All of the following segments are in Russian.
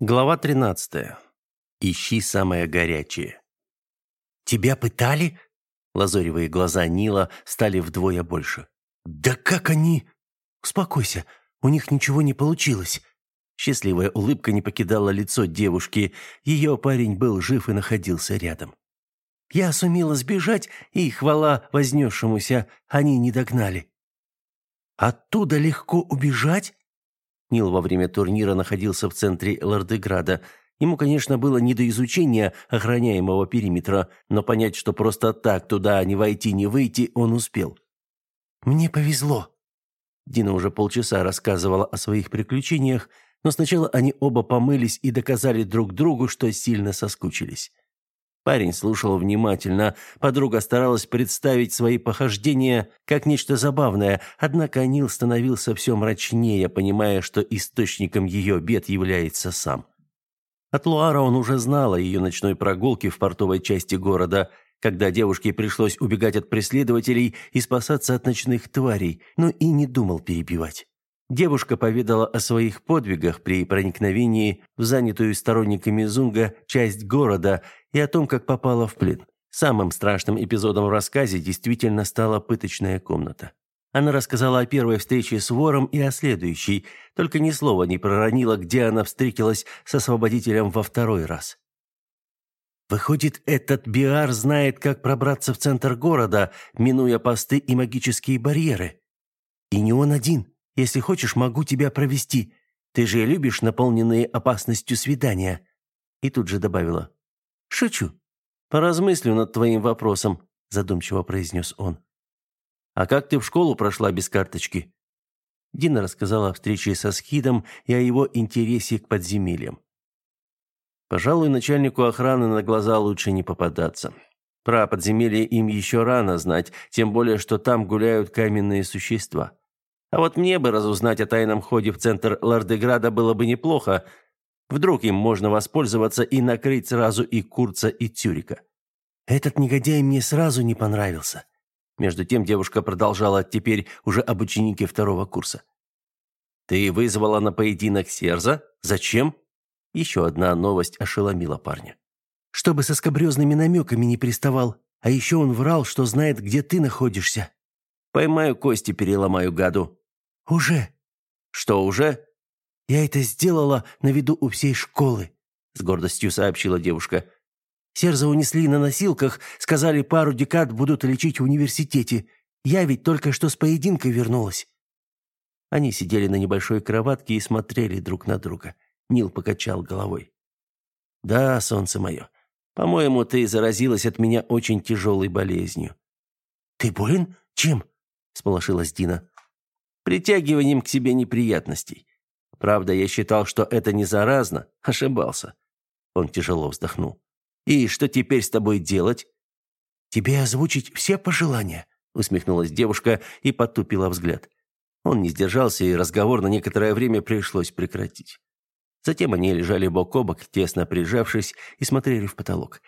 Глава 13. Ищи самое горячее. Тебя пытали? Лазоревые глаза Нила стали вдвое больше. Да как они? Успокойся, у них ничего не получилось. Счастливая улыбка не покидала лицо девушки. Ее парень был жив и находился рядом. Я сумела сбежать, и хвала вознесшемуся, они не догнали. Оттуда легко убежать? Нил во время турнира находился в центре Лордеграда. Ему, конечно, было не до изучения охраняемого периметра, но понять, что просто так туда не войти, не выйти, он успел. «Мне повезло». Дина уже полчаса рассказывала о своих приключениях, но сначала они оба помылись и доказали друг другу, что сильно соскучились. Парень слушал внимательно, подруга старалась представить свои похождения как нечто забавное, однако Нил становился все мрачнее, понимая, что источником ее бед является сам. От Луара он уже знал о ее ночной прогулке в портовой части города, когда девушке пришлось убегать от преследователей и спасаться от ночных тварей, но и не думал перебивать. Девушка поведала о своих подвигах при проникновении в занятую сторонниками Зунга часть города и о том, как попала в плен. Самым страшным эпизодом в рассказе действительно стала пыточная комната. Она рассказала о первой встрече с вором и о следующей, только ни слова не проронила, где она встретилась с освободителем во второй раз. Выходит, этот Биар знает, как пробраться в центр города, минуя посты и магические барьеры. И не он один. Если хочешь, могу тебя провести. Ты же любишь наполненные опасностью свидания». И тут же добавила. «Шучу. Поразмыслю над твоим вопросом», задумчиво произнес он. «А как ты в школу прошла без карточки?» Дина рассказала о встрече со Схидом и о его интересе к подземельям. Пожалуй, начальнику охраны на глаза лучше не попадаться. Про подземелье им еще рано знать, тем более, что там гуляют каменные существа. А вот мне бы разузнать о тайном ходе в центр Лардеграда было бы неплохо. Вдруг им можно воспользоваться и накрыть сразу и Курца, и Тюрика. Этот негодяй мне сразу не понравился. Между тем девушка продолжала теперь уже об ученике второго курса. «Ты вызвала на поединок Серза? Зачем?» Еще одна новость ошеломила парня. «Чтобы со скобрезными намеками не приставал. А еще он врал, что знает, где ты находишься». «Поймаю кости, переломаю гаду», «Уже». «Что уже?» «Я это сделала на виду у всей школы», — с гордостью сообщила девушка. «Серза унесли на носилках, сказали, пару декад будут лечить в университете. Я ведь только что с поединка вернулась». Они сидели на небольшой кроватке и смотрели друг на друга. Нил покачал головой. «Да, солнце мое, по-моему, ты заразилась от меня очень тяжелой болезнью». «Ты болен? Чем?» – сполошилась Дина притягиванием к себе неприятностей. Правда, я считал, что это не заразно, ошибался. Он тяжело вздохнул. И что теперь с тобой делать? Тебе озвучить все пожелания, усмехнулась девушка и потупила взгляд. Он не сдержался, и разговор на некоторое время пришлось прекратить. Затем они лежали бок о бок, тесно прижавшись, и смотрели в потолок.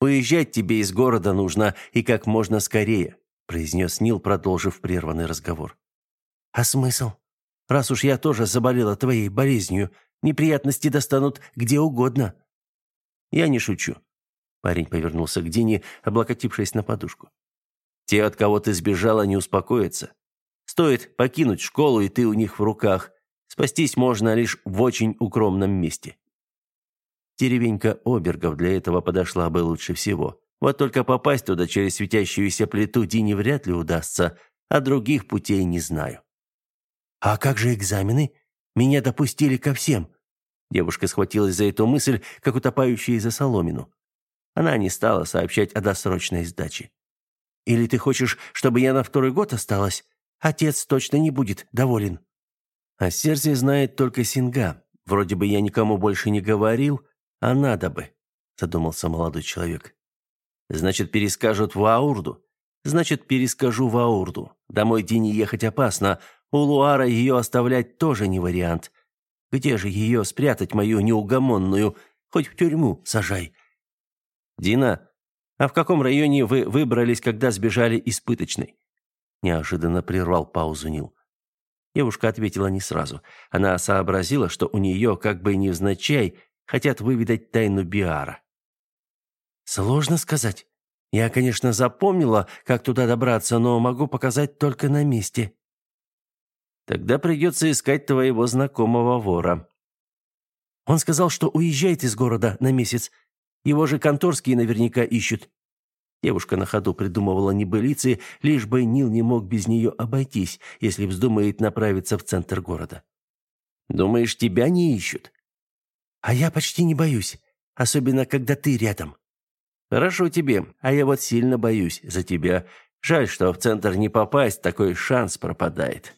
«Уезжать тебе из города нужно, и как можно скорее», произнес Нил, продолжив прерванный разговор. А смысл? Раз уж я тоже заболела твоей болезнью, неприятности достанут где угодно. Я не шучу. Парень повернулся к Дине, облокотившись на подушку. Те, от кого ты сбежала, не успокоятся. Стоит покинуть школу, и ты у них в руках. Спастись можно лишь в очень укромном месте. Деревенька Обергов для этого подошла бы лучше всего. Вот только попасть туда через светящуюся плиту Дине вряд ли удастся, а других путей не знаю. «А как же экзамены? Меня допустили ко всем». Девушка схватилась за эту мысль, как утопающая за соломину. Она не стала сообщать о досрочной сдаче. «Или ты хочешь, чтобы я на второй год осталась? Отец точно не будет доволен». «О сердце знает только Синга. Вроде бы я никому больше не говорил, а надо бы», — задумался молодой человек. «Значит, перескажут в Аурду?» «Значит, перескажу в Аурду. Домой Дине ехать опасно, у Луара ее оставлять тоже не вариант. Где же ее спрятать, мою неугомонную? Хоть в тюрьму сажай. Дина, а в каком районе вы выбрались, когда сбежали из пыточной? Неожиданно прервал паузу Нил. Девушка ответила не сразу. Она сообразила, что у нее, как бы невзначай, хотят выведать тайну Биара. «Сложно сказать. Я, конечно, запомнила, как туда добраться, но могу показать только на месте». «Тогда придется искать твоего знакомого вора». Он сказал, что уезжает из города на месяц. Его же конторские наверняка ищут. Девушка на ходу придумывала небылицы, лишь бы Нил не мог без нее обойтись, если вздумает направиться в центр города. «Думаешь, тебя не ищут?» «А я почти не боюсь, особенно когда ты рядом». «Хорошо тебе, а я вот сильно боюсь за тебя. Жаль, что в центр не попасть, такой шанс пропадает».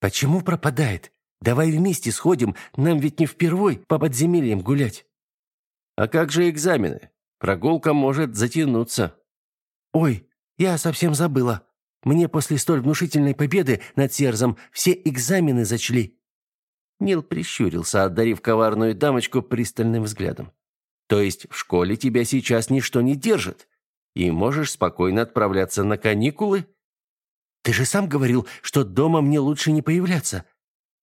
«Почему пропадает? Давай вместе сходим, нам ведь не впервой по подземельям гулять». «А как же экзамены? Прогулка может затянуться. Ой, я совсем забыла. Мне после столь внушительной победы над Серзом все экзамены зачли. Нил прищурился, одарив коварную дамочку пристальным взглядом. То есть в школе тебя сейчас ничто не держит, и можешь спокойно отправляться на каникулы? Ты же сам говорил, что дома мне лучше не появляться.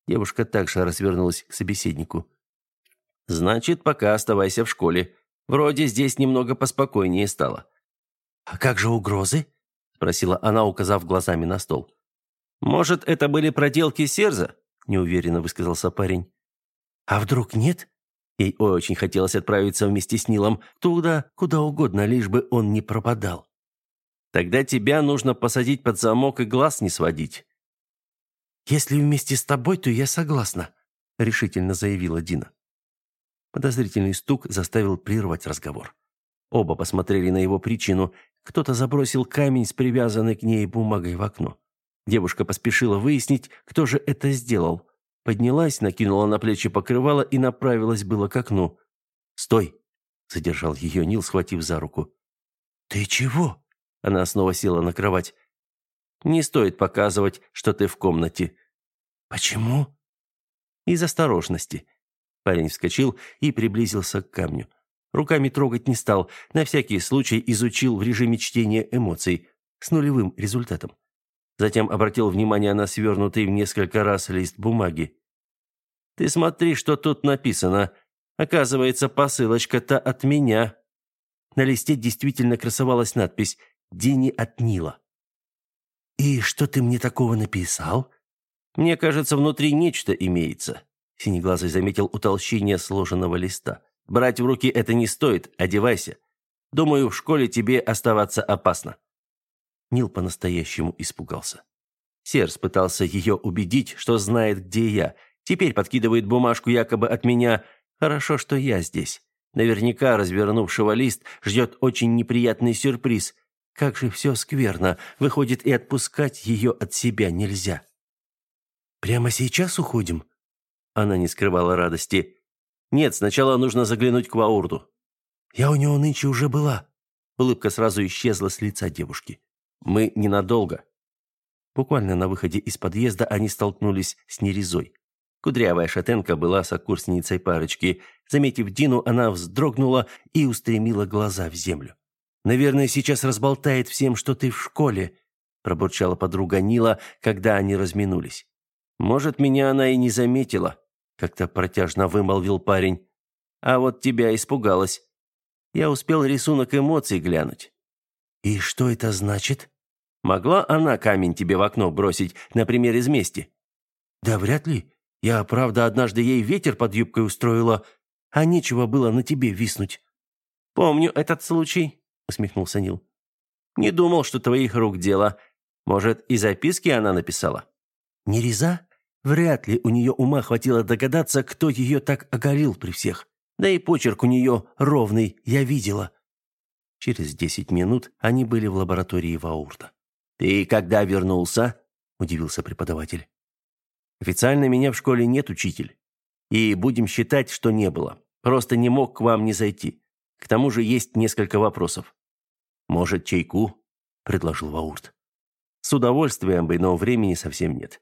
Девушка также развернулась к собеседнику. Значит, пока оставайся в школе. Вроде здесь немного поспокойнее стало. А как же угрозы? спросила она, указав глазами на стол. Может, это были проделки Серза? неуверенно высказался парень. А вдруг нет? Ей очень хотелось отправиться вместе с Нилом туда, куда угодно, лишь бы он не пропадал. Тогда тебя нужно посадить под замок и глаз не сводить. Если вместе с тобой, то я согласна, решительно заявила Дина. Подозрительный стук заставил прервать разговор. Оба посмотрели на его причину. Кто-то забросил камень с привязанной к ней бумагой в окно. Девушка поспешила выяснить, кто же это сделал. Поднялась, накинула на плечи покрывало и направилась было к окну. «Стой!» – задержал ее Нил, схватив за руку. «Ты чего?» Она снова села на кровать. «Не стоит показывать, что ты в комнате». «Почему?» «Из осторожности. Парень вскочил и приблизился к камню. Руками трогать не стал, на всякий случай изучил в режиме чтения эмоций, с нулевым результатом. Затем обратил внимание на свернутый в несколько раз лист бумаги. «Ты смотри, что тут написано. Оказывается, посылочка-то от меня». На листе действительно красовалась надпись «Дини от Нила». «И что ты мне такого написал?» «Мне кажется, внутри нечто имеется. Синеглазый заметил утолщение сложенного листа. «Брать в руки это не стоит, одевайся. Думаю, в школе тебе оставаться опасно». Нил по-настоящему испугался. Серс пытался ее убедить, что знает, где я. Теперь подкидывает бумажку якобы от меня. Хорошо, что я здесь. Наверняка развернувшего лист ждет очень неприятный сюрприз. Как же все скверно. Выходит, и отпускать ее от себя нельзя. «Прямо сейчас уходим?» Она не скрывала радости. «Нет, сначала нужно заглянуть к Ваурду». «Я у него нынче уже была». Улыбка сразу исчезла с лица девушки. «Мы ненадолго». Буквально на выходе из подъезда они столкнулись с Нерезой. Кудрявая шатенка была сокурсницей парочки. Заметив Дину, она вздрогнула и устремила глаза в землю. «Наверное, сейчас разболтает всем, что ты в школе», пробурчала подруга Нила, когда они разминулись. «Может, меня она и не заметила», как-то протяжно вымолвил парень. А вот тебя испугалась. Я успел рисунок эмоций глянуть. И что это значит? Могла она камень тебе в окно бросить, например, из мести? Да вряд ли. Я, правда, однажды ей ветер под юбкой устроила, а нечего было на тебе виснуть. Помню этот случай, усмехнулся Нил. Не думал, что твоих рук дело. Может, и записки она написала? Не реза? Вряд ли у нее ума хватило догадаться, кто ее так оголил при всех. Да и почерк у нее ровный, я видела. Через десять минут они были в лаборатории Ваурта. «Ты когда вернулся?» – удивился преподаватель. «Официально меня в школе нет, учитель. И будем считать, что не было. Просто не мог к вам не зайти. К тому же есть несколько вопросов». «Может, чайку?» – предложил Ваурт. «С удовольствием бы, но времени совсем нет.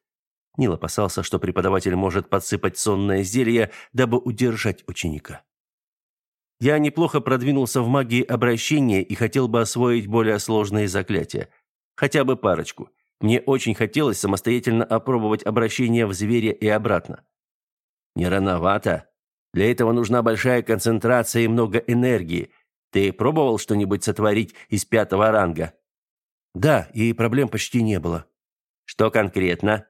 Нил опасался, что преподаватель может подсыпать сонное зелье, дабы удержать ученика. Я неплохо продвинулся в магии обращения и хотел бы освоить более сложные заклятия. Хотя бы парочку. Мне очень хотелось самостоятельно опробовать обращение в зверя и обратно. Не рановато. Для этого нужна большая концентрация и много энергии. Ты пробовал что-нибудь сотворить из пятого ранга? Да, и проблем почти не было. Что конкретно?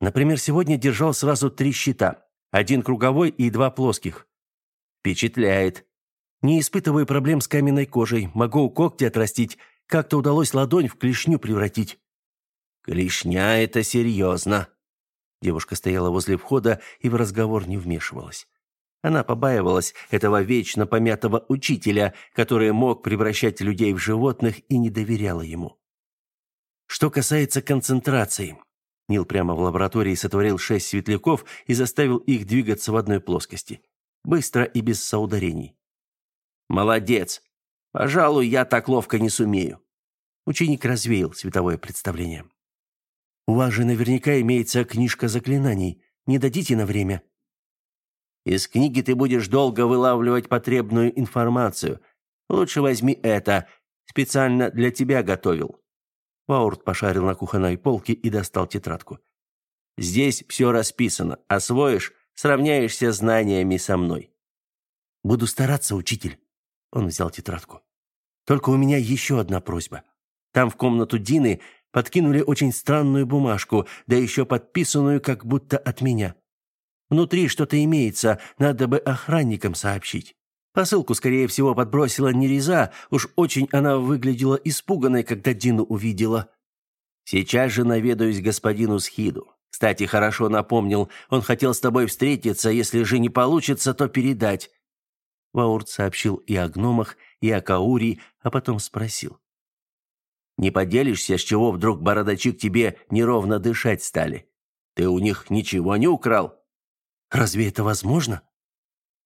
Например, сегодня держал сразу три щита. Один круговой и два плоских. Впечатляет. Не испытываю проблем с каменной кожей. Могу когти отрастить. Как-то удалось ладонь в клешню превратить. Клешня — это серьезно. Девушка стояла возле входа и в разговор не вмешивалась. Она побаивалась этого вечно помятого учителя, который мог превращать людей в животных и не доверяла ему. Что касается концентрации, Нил прямо в лаборатории сотворил шесть светляков и заставил их двигаться в одной плоскости. Быстро и без соударений. «Молодец! Пожалуй, я так ловко не сумею». Ученик развеял световое представление. «У вас же наверняка имеется книжка заклинаний. Не дадите на время?» «Из книги ты будешь долго вылавливать потребную информацию. Лучше возьми это. Специально для тебя готовил». Ваурт пошарил на кухонной полке и достал тетрадку. «Здесь все расписано. Освоишь, сравняешься знаниями со мной». «Буду стараться, учитель». Он взял тетрадку. «Только у меня еще одна просьба. Там в комнату Дины подкинули очень странную бумажку, да еще подписанную как будто от меня. Внутри что-то имеется, надо бы охранникам сообщить». Посылку, скорее всего, подбросила Нереза. Уж очень она выглядела испуганной, когда Дину увидела. Сейчас же наведаюсь господину Схиду. Кстати, хорошо напомнил, он хотел с тобой встретиться, если же не получится, то передать. Ваурт сообщил и о гномах, и о Каури, а потом спросил. «Не поделишься, с чего вдруг бородачи к тебе неровно дышать стали? Ты у них ничего не украл?» «Разве это возможно?»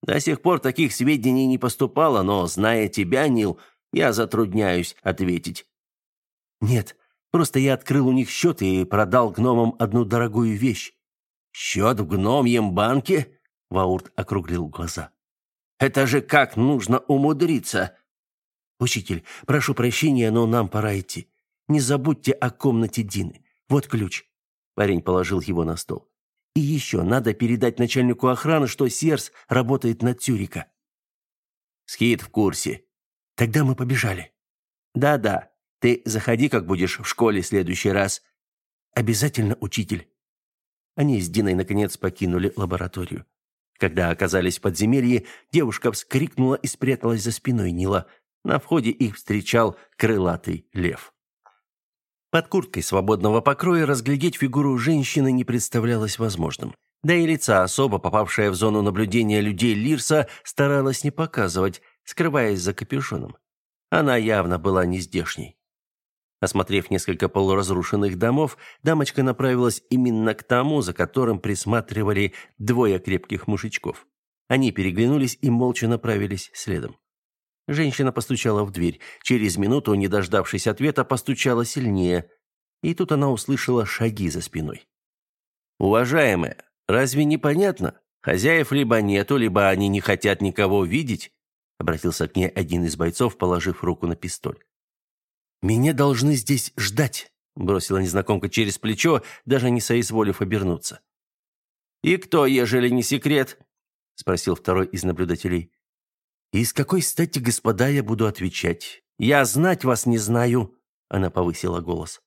До сих пор таких сведений не поступало, но, зная тебя, Нил, я затрудняюсь ответить. Нет, просто я открыл у них счет и продал гномам одну дорогую вещь. Счет в гномьем банке? Ваурт округлил глаза. Это же как нужно умудриться? Учитель, прошу прощения, но нам пора идти. Не забудьте о комнате Дины. Вот ключ. Парень положил его на стол. И еще надо передать начальнику охраны, что Серс работает на Тюрика. Скит в курсе. Тогда мы побежали. Да-да. Ты заходи, как будешь в школе в следующий раз. Обязательно, учитель. Они с Диной наконец покинули лабораторию. Когда оказались в подземелье, девушка вскрикнула и спряталась за спиной Нила. На входе их встречал крылатый лев. Под курткой свободного покроя разглядеть фигуру женщины не представлялось возможным. Да и лица особо, попавшая в зону наблюдения людей Лирса, старалась не показывать, скрываясь за капюшоном. Она явно была не здешней. Осмотрев несколько полуразрушенных домов, дамочка направилась именно к тому, за которым присматривали двое крепких мужичков. Они переглянулись и молча направились следом. Женщина постучала в дверь. Через минуту, не дождавшись ответа, постучала сильнее. И тут она услышала шаги за спиной. «Уважаемая, разве не понятно? Хозяев либо нету, либо они не хотят никого видеть?» Обратился к ней один из бойцов, положив руку на пистоль. «Меня должны здесь ждать», — бросила незнакомка через плечо, даже не соизволив обернуться. «И кто, ежели не секрет?» — спросил второй из наблюдателей. «И с какой стати, господа, я буду отвечать? Я знать вас не знаю!» Она повысила голос.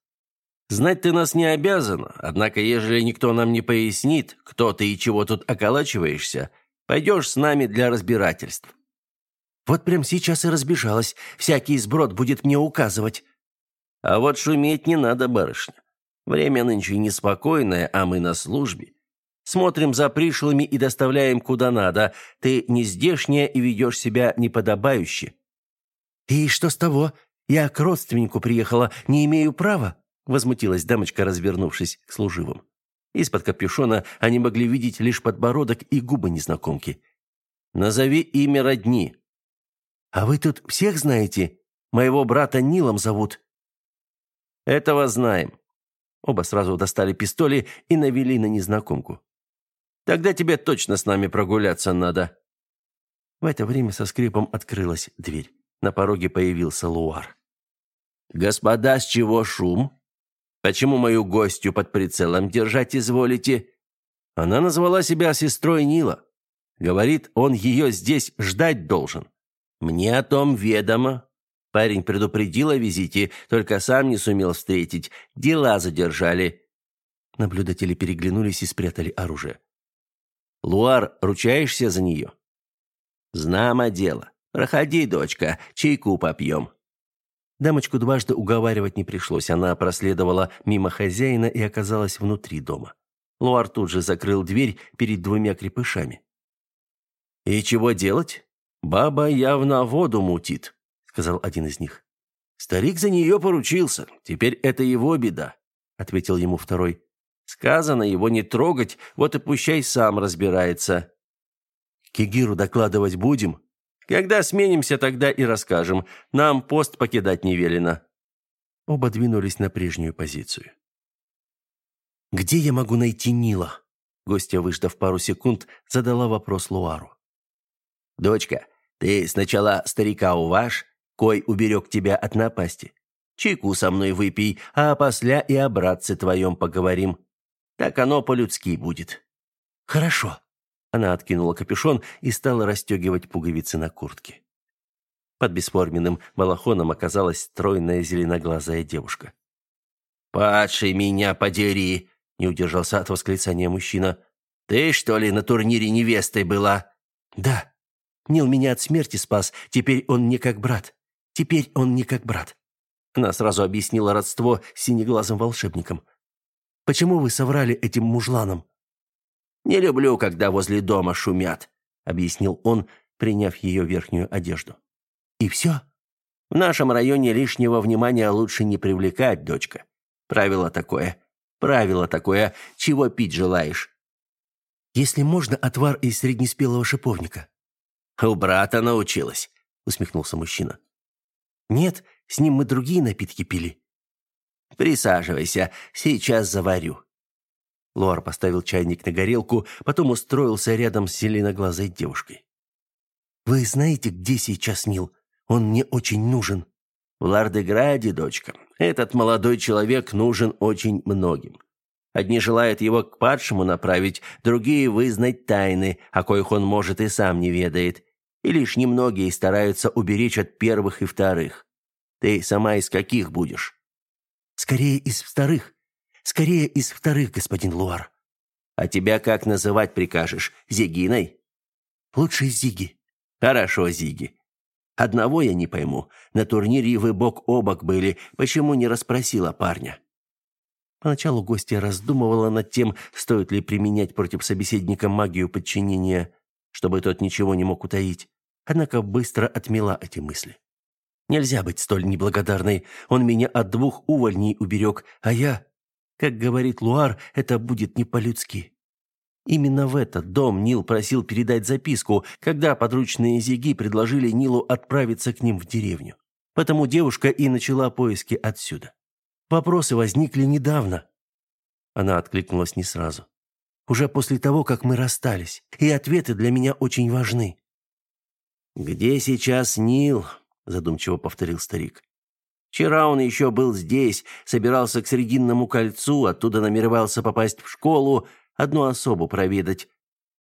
«Знать ты нас не обязан, однако, ежели никто нам не пояснит, кто ты и чего тут околачиваешься, пойдешь с нами для разбирательств». «Вот прям сейчас и разбежалась. Всякий сброд будет мне указывать». «А вот шуметь не надо, барышня. Время нынче неспокойное, а мы на службе. Смотрим за пришлыми и доставляем куда надо. Ты не здешняя и ведешь себя неподобающе». «И что с того? Я к родственнику приехала, не имею права?» Возмутилась дамочка, развернувшись к служивым. Из-под капюшона они могли видеть лишь подбородок и губы незнакомки. «Назови имя родни». «А вы тут всех знаете? Моего брата Нилом зовут». «Этого знаем». Оба сразу достали пистоли и навели на незнакомку. Тогда тебе точно с нами прогуляться надо». В это время со скрипом открылась дверь. На пороге появился Луар. «Господа, с чего шум?» Почему мою гостью под прицелом держать изволите? Она назвала себя сестрой Нила. Говорит, он ее здесь ждать должен. Мне о том ведомо. Парень предупредил о визите, только сам не сумел встретить. Дела задержали. Наблюдатели переглянулись и спрятали оружие. Луар, ручаешься за нее?» «Знамо дело. Проходи, дочка, чайку попьем». Дамочку дважды уговаривать не пришлось. Она проследовала мимо хозяина и оказалась внутри дома. Луар тут же закрыл дверь перед двумя крепышами. «И чего делать? Баба явно воду мутит», — сказал один из них. «Старик за нее поручился. Теперь это его беда», — ответил ему второй. «Сказано его не трогать, вот и пущай сам разбирается». «Кигиру докладывать будем?» Когда сменимся, тогда и расскажем. Нам пост покидать не велено». Оба двинулись на прежнюю позицию. «Где я могу найти Нила?» Гостья, выждав пару секунд, задала вопрос Луару. «Дочка, ты сначала старика уваж, кой уберег тебя от напасти. Чайку со мной выпей, а после и о братце твоем поговорим. Так оно по-людски будет». «Хорошо», она откинула капюшон и стала расстегивать пуговицы на куртке. Под бесформенным балахоном оказалась стройная зеленоглазая девушка. «Падший меня подери!» — не удержался от восклицания мужчина. «Ты, что ли, на турнире невестой была?» «Да. Нил меня от смерти спас. Теперь он не как брат. Теперь он не как брат». Она сразу объяснила родство с синеглазым волшебником. «Почему вы соврали этим мужланам?» «Не люблю, когда возле дома шумят», — объяснил он, приняв ее верхнюю одежду. «И все?» «В нашем районе лишнего внимания лучше не привлекать, дочка. Правило такое. Правило такое. Чего пить желаешь?» «Если можно, отвар из среднеспелого шиповника». «У брата научилась», — усмехнулся мужчина. «Нет, с ним мы другие напитки пили». «Присаживайся, сейчас заварю». Луар поставил чайник на горелку, потом устроился рядом с зеленоглазой девушкой. «Вы знаете, где сейчас Нил? Он мне очень нужен». «В Лардеграде, дочка, этот молодой человек нужен очень многим. Одни желают его к падшему направить, другие вызнать тайны, о коих он, может, и сам не ведает. И лишь немногие стараются уберечь от первых и вторых. Ты сама из каких будешь?» «Скорее из вторых. Скорее из вторых, господин Луар. А тебя как называть прикажешь? Зигиной? Лучше Зиги. Хорошо, Зиги. Одного я не пойму. На турнире вы бок о бок были. Почему не расспросила парня? Поначалу гостья раздумывала над тем, стоит ли применять против собеседника магию подчинения, чтобы тот ничего не мог утаить. Однако быстро отмела эти мысли. Нельзя быть столь неблагодарной. Он меня от двух увольней уберег, а я как говорит Луар, это будет не по-людски. Именно в этот дом Нил просил передать записку, когда подручные Зиги предложили Нилу отправиться к ним в деревню. Потому девушка и начала поиски отсюда. Вопросы возникли недавно. Она откликнулась не сразу. Уже после того, как мы расстались, и ответы для меня очень важны. «Где сейчас Нил?» – задумчиво повторил старик. Вчера он еще был здесь, собирался к Срединному кольцу, оттуда намеревался попасть в школу, одну особу проведать.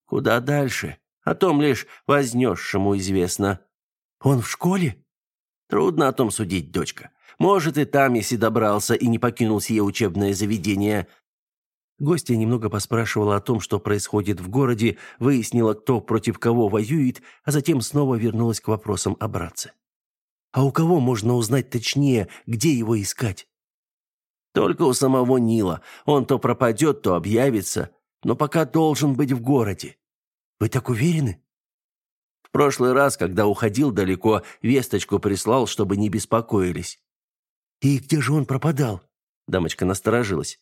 Куда дальше? О том лишь вознесшему известно. Он в школе? Трудно о том судить, дочка. Может, и там, если добрался и не покинул сие учебное заведение. Гостья немного поспрашивала о том, что происходит в городе, выяснила, кто против кого воюет, а затем снова вернулась к вопросам о братце. А у кого можно узнать точнее, где его искать? Только у самого Нила. Он то пропадет, то объявится, но пока должен быть в городе. Вы так уверены? В прошлый раз, когда уходил далеко, весточку прислал, чтобы не беспокоились. И где же он пропадал? Дамочка насторожилась.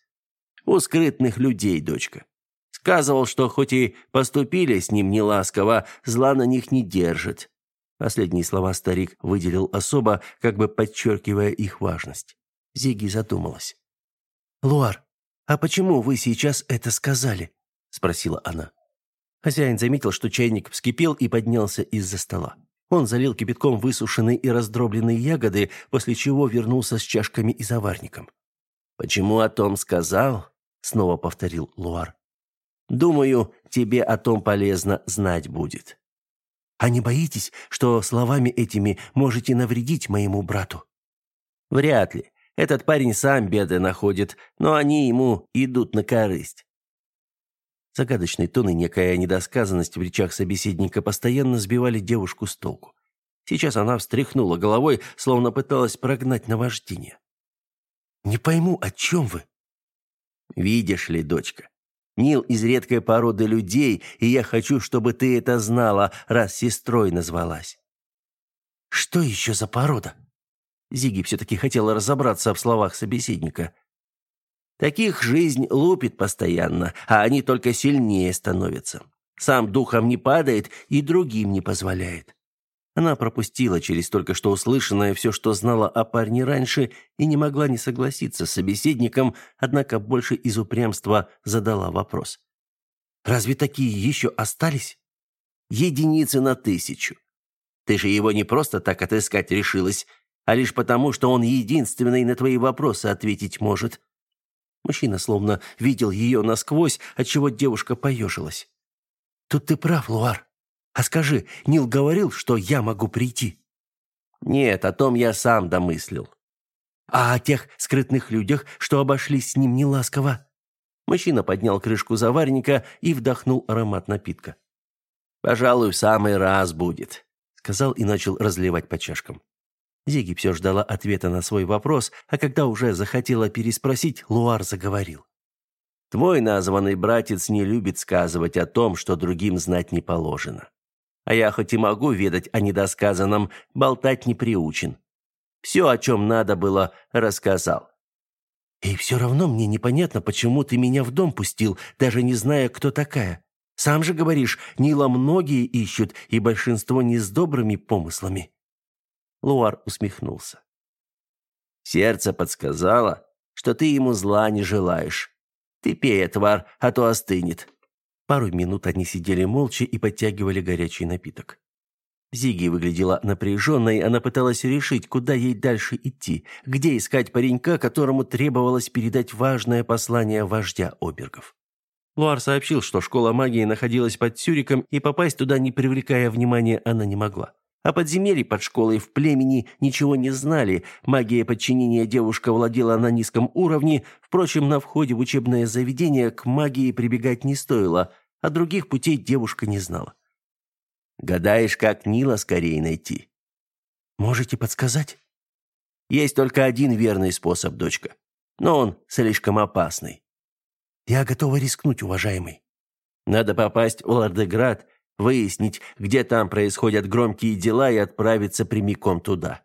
У скрытных людей, дочка. Сказывал, что хоть и поступили с ним неласково, зла на них не держит. Последние слова старик выделил особо, как бы подчеркивая их важность. Зиги задумалась. «Луар, а почему вы сейчас это сказали?» – спросила она. Хозяин заметил, что чайник вскипел и поднялся из-за стола. Он залил кипятком высушенные и раздробленные ягоды, после чего вернулся с чашками и заварником. Почему о том сказал? снова повторил Луар. Думаю, тебе о том полезно знать будет. А не боитесь, что словами этими можете навредить моему брату? Вряд ли. Этот парень сам беды находит, но они ему идут на корысть. Загадочный тон и некая недосказанность в речах собеседника постоянно сбивали девушку с толку. Сейчас она встряхнула головой, словно пыталась прогнать наваждение. «Не пойму, о чем вы?» «Видишь ли, дочка, Нил из редкой породы людей, и я хочу, чтобы ты это знала, раз сестрой назвалась». «Что еще за порода?» Зиги все-таки хотела разобраться в словах собеседника. «Таких жизнь лупит постоянно, а они только сильнее становятся. Сам духом не падает и другим не позволяет. Она пропустила через только что услышанное все, что знала о парне раньше, и не могла не согласиться с собеседником, однако больше из упрямства задала вопрос. «Разве такие еще остались?» «Единицы на тысячу. Ты же его не просто так отыскать решилась, а лишь потому, что он единственный на твои вопросы ответить может». Мужчина словно видел ее насквозь, отчего девушка поежилась. «Тут ты прав, Луар. А скажи, Нил говорил, что я могу прийти?» «Нет, о том я сам домыслил». «А о тех скрытных людях, что обошлись с ним неласково?» Мужчина поднял крышку заварника и вдохнул аромат напитка. «Пожалуй, в самый раз будет», — сказал и начал разливать по чашкам. Зиги все ждала ответа на свой вопрос, а когда уже захотела переспросить, Луар заговорил. «Твой названный братец не любит сказывать о том, что другим знать не положено. А я хоть и могу ведать о недосказанном, болтать не приучен. Все, о чем надо было, рассказал. И все равно мне непонятно, почему ты меня в дом пустил, даже не зная, кто такая. Сам же говоришь, Нила многие ищут, и большинство не с добрыми помыслами. Луар усмехнулся. Сердце подсказало, что ты ему зла не желаешь. Ты пей, твар, а то остынет. Пару минут они сидели молча и подтягивали горячий напиток. Зиги выглядела напряженной, она пыталась решить, куда ей дальше идти, где искать паренька, которому требовалось передать важное послание вождя обергов. Луар сообщил, что школа магии находилась под Цюриком, и попасть туда, не привлекая внимания, она не могла. О подземелье под школой в племени ничего не знали. Магия подчинения девушка владела на низком уровне. Впрочем, на входе в учебное заведение к магии прибегать не стоило, а других путей девушка не знала. «Гадаешь, как Нила скорее найти?» «Можете подсказать?» «Есть только один верный способ, дочка. Но он слишком опасный». «Я готова рискнуть, уважаемый». «Надо попасть в Лардеград выяснить, где там происходят громкие дела и отправиться прямиком туда.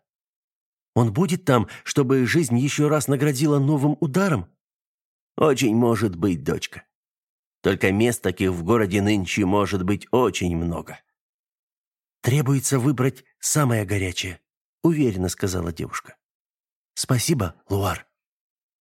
Он будет там, чтобы жизнь еще раз наградила новым ударом? Очень может быть, дочка. Только мест таких в городе нынче может быть очень много. Требуется выбрать самое горячее, уверенно сказала девушка. Спасибо, Луар.